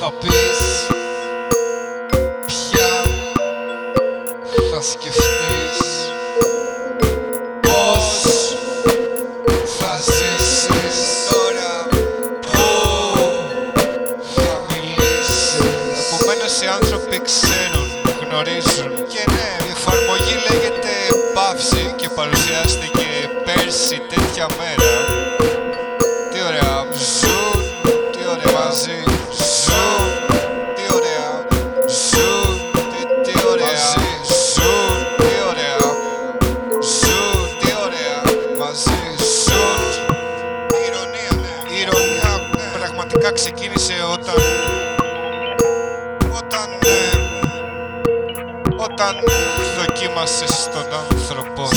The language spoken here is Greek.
θα πεις Ποια θα σκεφτείς Πώς θα ζήσεις. Τώρα Πού θα μιλήσεις. Επομένως οι άνθρωποι ξέρουν, γνωρίζουν. Και ναι, η εφαρμογή λέγεται Παύση και παρουσιάστηκε πέρσι τέτοια μέρα πραγματικά ξεκίνησε όταν όταν, ε, όταν δοκίμασες τον άνθρωπο